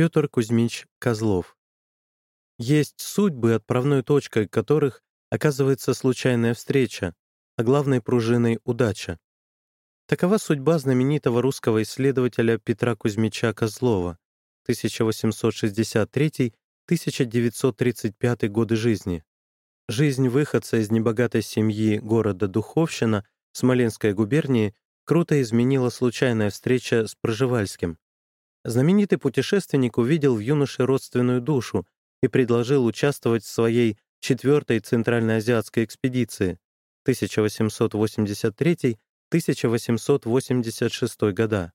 Петр Кузьмич Козлов. Есть судьбы, отправной точкой которых оказывается случайная встреча, а главной пружиной — удача. Такова судьба знаменитого русского исследователя Петра Кузьмича Козлова, 1860-1935 годы жизни. Жизнь выходца из небогатой семьи города Духовщина Смоленской губернии круто изменила случайная встреча с Проживальским. Знаменитый путешественник увидел в юноше родственную душу и предложил участвовать в своей четвертой Центральноазиатской экспедиции 1883-1886 года.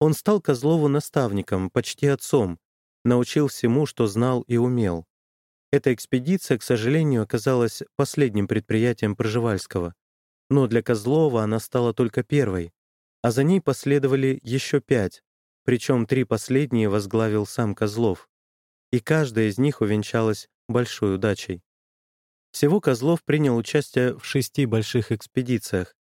Он стал Козлову наставником, почти отцом, научил всему, что знал и умел. Эта экспедиция, к сожалению, оказалась последним предприятием Проживальского. Но для Козлова она стала только первой, а за ней последовали еще пять, причем три последние возглавил сам Козлов. И каждая из них увенчалась большой удачей. Всего Козлов принял участие в шести больших экспедициях.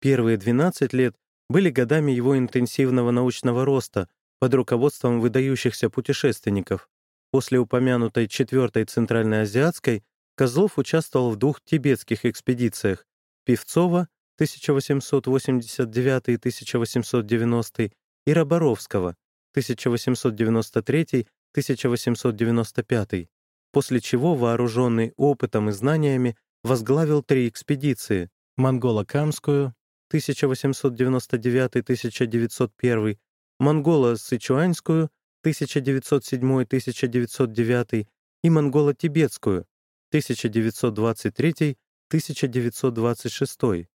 Первые 12 лет были годами его интенсивного научного роста под руководством выдающихся путешественников. После упомянутой четвертой Центральноазиатской Козлов участвовал в двух тибетских экспедициях Певцова 1889-1890 и Роборовского 1893-1895, после чего, вооруженный опытом и знаниями, возглавил три экспедиции — Монголо-Камскую 1899-1901, Монголо-Сычуанскую 1907-1909 и Монголо-Тибетскую 1923-1926.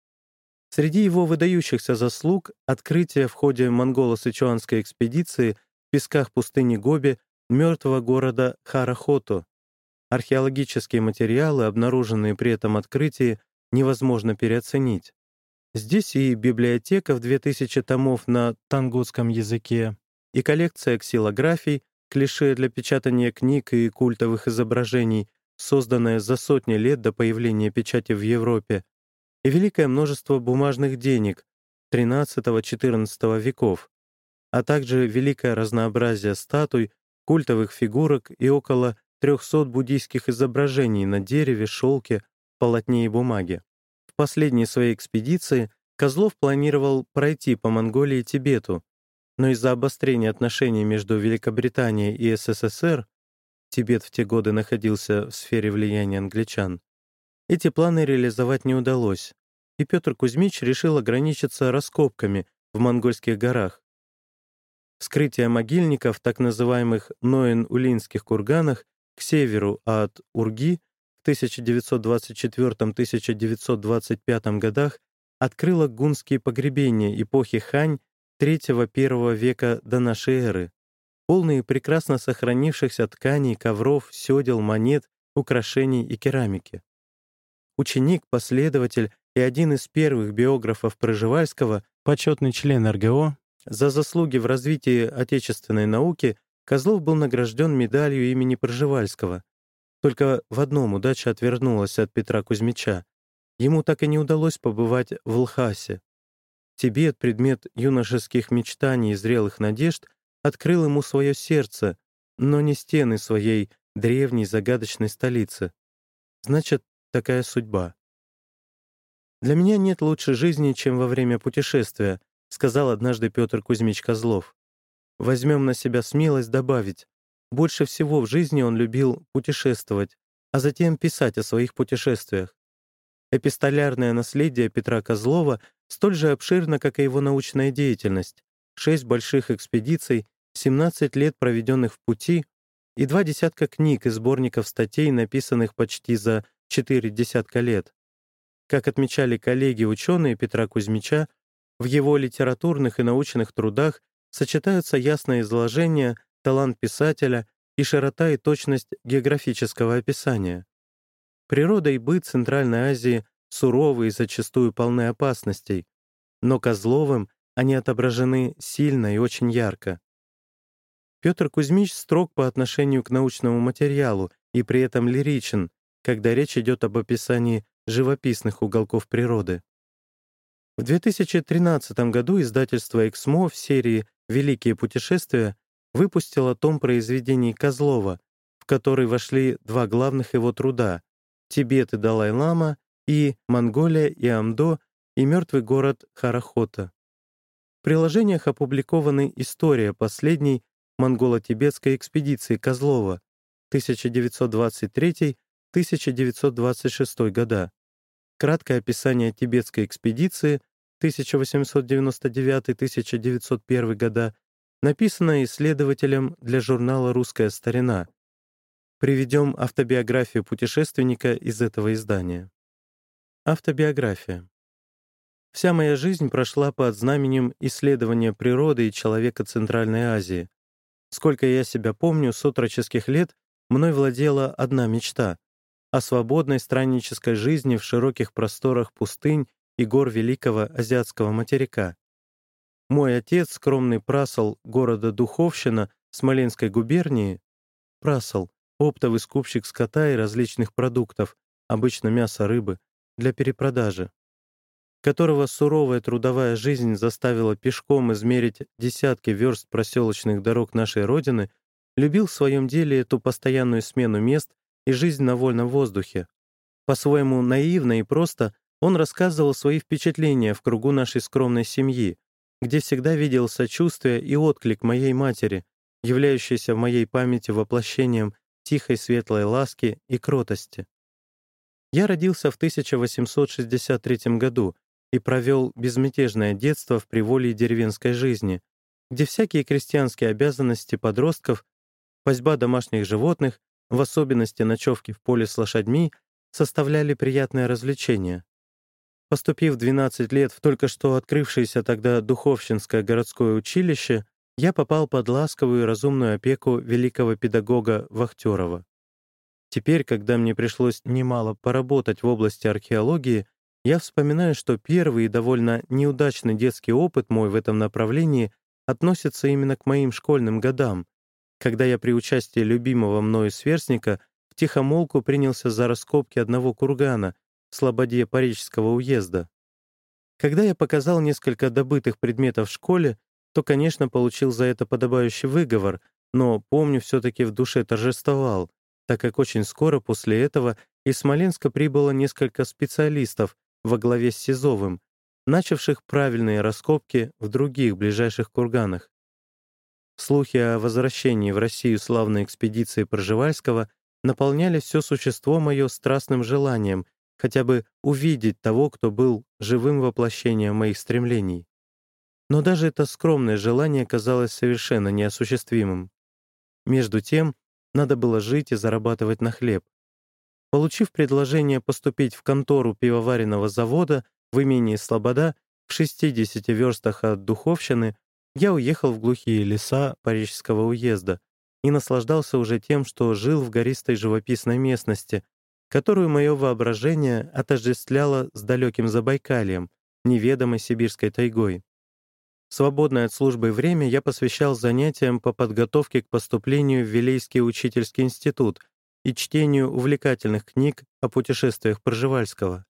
Среди его выдающихся заслуг — открытие в ходе монголо-сычуанской экспедиции в песках пустыни Гоби мертвого города Харахото. Археологические материалы, обнаруженные при этом открытии, невозможно переоценить. Здесь и библиотека в 2000 томов на тангутском языке, и коллекция ксилографий, клише для печатания книг и культовых изображений, созданная за сотни лет до появления печати в Европе, и великое множество бумажных денег XIII-XIV веков, а также великое разнообразие статуй, культовых фигурок и около 300 буддийских изображений на дереве, шелке, полотне и бумаге. В последней своей экспедиции Козлов планировал пройти по Монголии и Тибету, но из-за обострения отношений между Великобританией и СССР Тибет в те годы находился в сфере влияния англичан, эти планы реализовать не удалось, и Петр Кузьмич решил ограничиться раскопками в монгольских горах. Вскрытие могильников в так называемых Ноен-Улинских курганах к северу от Урги в 1924-1925 годах открыло гунские погребения эпохи Хань III-I века до нашей эры, полные прекрасно сохранившихся тканей, ковров, сёдел, монет, украшений и керамики ученик, последователь и один из первых биографов Проживальского, почетный член РГО, за заслуги в развитии отечественной науки Козлов был награжден медалью имени Проживальского. Только в одном удача отвернулась от Петра Кузьмича. Ему так и не удалось побывать в Лхасе. Тибет, предмет юношеских мечтаний и зрелых надежд, открыл ему свое сердце, но не стены своей древней загадочной столицы. Значит, такая судьба. «Для меня нет лучшей жизни, чем во время путешествия», сказал однажды Петр Кузьмич Козлов. Возьмем на себя смелость добавить. Больше всего в жизни он любил путешествовать, а затем писать о своих путешествиях. Эпистолярное наследие Петра Козлова столь же обширно, как и его научная деятельность. Шесть больших экспедиций, 17 лет, проведенных в пути, и два десятка книг и сборников статей, написанных почти за четыре десятка лет. Как отмечали коллеги-ученые Петра Кузьмича, в его литературных и научных трудах сочетаются ясное изложение, талант писателя и широта и точность географического описания. Природа и быт Центральной Азии суровы и зачастую полны опасностей, но Козловым они отображены сильно и очень ярко. Петр Кузьмич строг по отношению к научному материалу и при этом лиричен, когда речь идет об описании живописных уголков природы. В 2013 году издательство «Эксмо» в серии «Великие путешествия» выпустила том произведений Козлова, в который вошли два главных его труда «Тибет и Далай-Лама» и «Монголия и Амдо и мертвый город Харахота». В приложениях опубликованы история последней монголо-тибетской экспедиции Козлова 1923-1926 года, краткое описание тибетской экспедиции 1899-1901 года, написанное исследователем для журнала «Русская старина». Приведем автобиографию путешественника из этого издания. Автобиография. Вся моя жизнь прошла под знаменем исследования природы и человека Центральной Азии. Сколько я себя помню, с отроческих лет мной владела одна мечта — о свободной страннической жизни в широких просторах пустынь и гор Великого Азиатского материка. Мой отец, скромный прасол города Духовщина Смоленской губернии, прасол, оптовый скупщик скота и различных продуктов, обычно мяса, рыбы, для перепродажи, которого суровая трудовая жизнь заставила пешком измерить десятки верст проселочных дорог нашей Родины, любил в своем деле эту постоянную смену мест и жизнь на вольном воздухе. По-своему наивно и просто он рассказывал свои впечатления в кругу нашей скромной семьи, где всегда видел сочувствие и отклик моей матери, являющейся в моей памяти воплощением тихой светлой ласки и кротости. Я родился в 1863 году и провел безмятежное детство в приволье деревенской жизни, где всякие крестьянские обязанности подростков, пасьба домашних животных, в особенности ночевки в поле с лошадьми, составляли приятное развлечение. Поступив 12 лет в только что открывшееся тогда Духовщинское городское училище, я попал под ласковую и разумную опеку великого педагога Вахтерова. Теперь, когда мне пришлось немало поработать в области археологии, я вспоминаю, что первый и довольно неудачный детский опыт мой в этом направлении относится именно к моим школьным годам, когда я при участии любимого мною сверстника в тихомолку принялся за раскопки одного кургана, в слободе Парижского уезда. Когда я показал несколько добытых предметов в школе, то, конечно, получил за это подобающий выговор, но, помню, все-таки в душе торжествовал, так как очень скоро после этого из Смоленска прибыло несколько специалистов во главе с Сизовым, начавших правильные раскопки в других ближайших курганах. Слухи о возвращении в Россию славной экспедиции Пржевальского наполняли все существо мое страстным желанием хотя бы увидеть того, кто был живым воплощением моих стремлений. Но даже это скромное желание казалось совершенно неосуществимым. Между тем, надо было жить и зарабатывать на хлеб. Получив предложение поступить в контору пивоваренного завода в имении Слобода в 60 верстах от Духовщины, я уехал в глухие леса Парижского уезда и наслаждался уже тем, что жил в гористой живописной местности, которую мое воображение отождествляло с далеким Забайкальем, неведомой сибирской тайгой. Свободное от службы время я посвящал занятиям по подготовке к поступлению в Вилейский учительский институт и чтению увлекательных книг о путешествиях Пржевальского.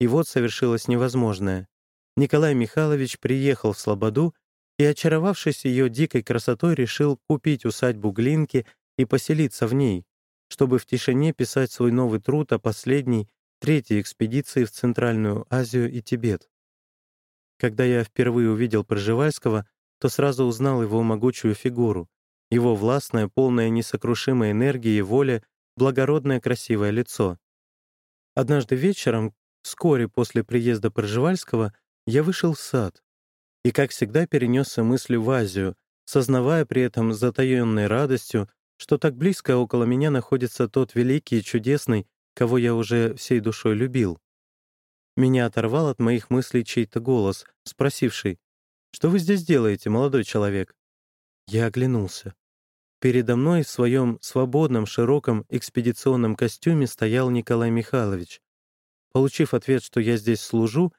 И вот совершилось невозможное. Николай Михайлович приехал в Слободу и, очаровавшись ее дикой красотой, решил купить усадьбу Глинки и поселиться в ней, чтобы в тишине писать свой новый труд о последней, третьей экспедиции в Центральную Азию и Тибет. Когда я впервые увидел Пржевальского, то сразу узнал его могучую фигуру, его властное, полное несокрушимой энергии и воли, благородное красивое лицо. Однажды вечером, вскоре после приезда Пржевальского, я вышел в сад и, как всегда, перенесся мыслью в Азию, сознавая при этом затаенной радостью, что так близко около меня находится тот великий и чудесный, кого я уже всей душой любил. Меня оторвал от моих мыслей чей-то голос, спросивший, «Что вы здесь делаете, молодой человек?» Я оглянулся. Передо мной в своем свободном, широком экспедиционном костюме стоял Николай Михайлович. Получив ответ, что я здесь служу,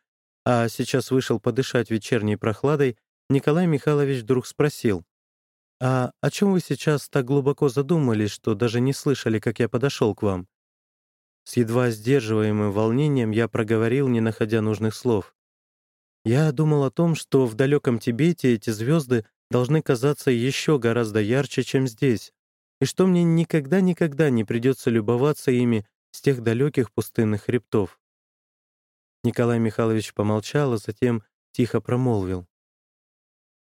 а сейчас вышел подышать вечерней прохладой, Николай Михайлович вдруг спросил, «А о чем вы сейчас так глубоко задумались, что даже не слышали, как я подошел к вам?» С едва сдерживаемым волнением я проговорил, не находя нужных слов. Я думал о том, что в далеком Тибете эти звезды должны казаться еще гораздо ярче, чем здесь, и что мне никогда-никогда не придется любоваться ими с тех далеких пустынных хребтов. Николай Михайлович помолчал, а затем тихо промолвил.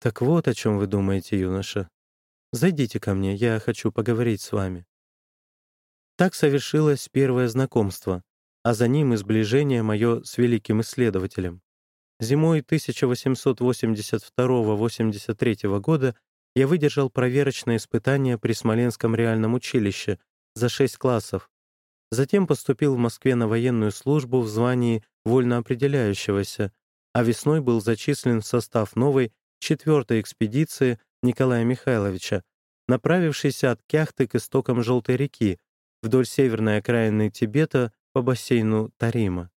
«Так вот о чем вы думаете, юноша. Зайдите ко мне, я хочу поговорить с вами». Так совершилось первое знакомство, а за ним и сближение мое с великим исследователем. Зимой 1882-83 года я выдержал проверочное испытание при Смоленском реальном училище за шесть классов. Затем поступил в Москве на военную службу в звании вольно определяющегося, а весной был зачислен в состав новой четвертой экспедиции Николая Михайловича, направившейся от Кяхты к истокам Желтой реки, вдоль северной окраины Тибета по бассейну Тарима.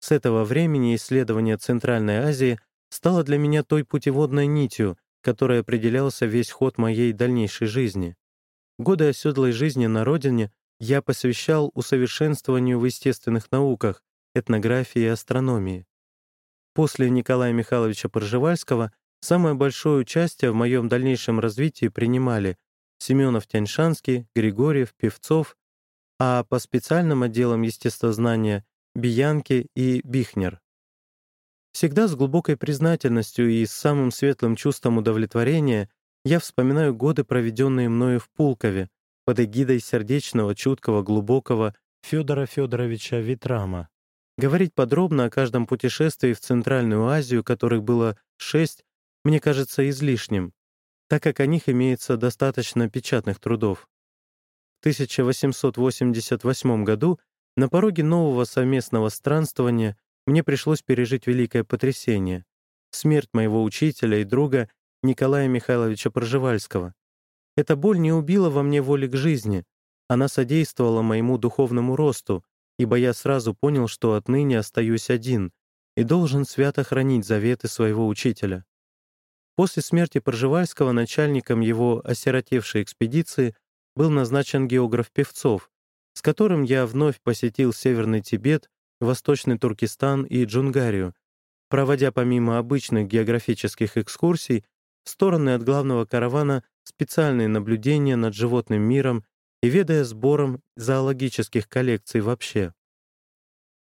С этого времени исследование Центральной Азии стало для меня той путеводной нитью, которой определялся весь ход моей дальнейшей жизни. Годы оседлой жизни на родине я посвящал усовершенствованию в естественных науках, этнографии и астрономии. После Николая Михайловича Пржевальского самое большое участие в моем дальнейшем развитии принимали Семенов-Тяньшанский, Григорьев, Певцов, а по специальным отделам естествознания — Биянки и Бихнер. Всегда с глубокой признательностью и с самым светлым чувством удовлетворения я вспоминаю годы, проведенные мною в Пулкове, под эгидой сердечного, чуткого, глубокого Федора Федоровича Витрама. Говорить подробно о каждом путешествии в Центральную Азию, которых было шесть, мне кажется излишним, так как о них имеется достаточно печатных трудов. В 1888 году на пороге нового совместного странствования мне пришлось пережить великое потрясение — смерть моего учителя и друга Николая Михайловича Пржевальского. Эта боль не убила во мне воли к жизни, она содействовала моему духовному росту, ибо я сразу понял, что отныне остаюсь один и должен свято хранить заветы своего учителя. После смерти Пржевальского начальником его осиротевшей экспедиции был назначен географ Певцов, с которым я вновь посетил Северный Тибет Восточный Туркестан и Джунгарию, проводя помимо обычных географических экскурсий в стороны от главного каравана специальные наблюдения над животным миром и ведая сбором зоологических коллекций вообще.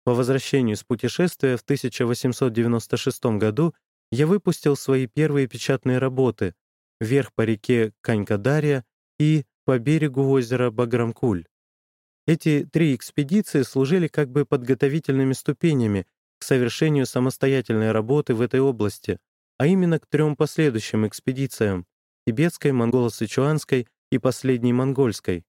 По возвращению с путешествия в 1896 году я выпустил свои первые печатные работы «Вверх по реке Канькадария» и «По берегу озера Баграмкуль». Эти три экспедиции служили как бы подготовительными ступенями к совершению самостоятельной работы в этой области, а именно к трем последующим экспедициям — тибетской, монголо-сычуанской и последней монгольской.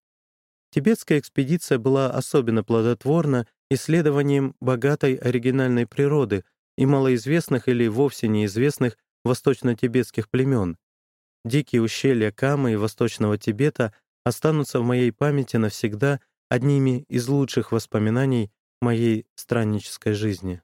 Тибетская экспедиция была особенно плодотворна исследованием богатой оригинальной природы и малоизвестных или вовсе неизвестных восточно-тибетских племен. Дикие ущелья Камы и Восточного Тибета останутся в моей памяти навсегда — одними из лучших воспоминаний моей страннической жизни.